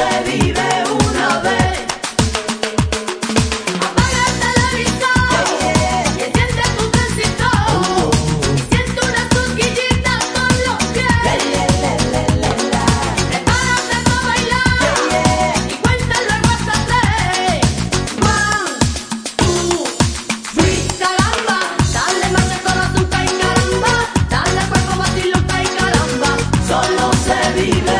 Se vive una vez. Apárate el aviso. Enciende tu sencito. Y tus una con los pies. Prepárate para bailar. Y cuéntale lo que a hacer. One, two, three, caramba. Dale más de toda tu caí, caramba. Dale para combatirlo, caí, caramba. Solo se vive.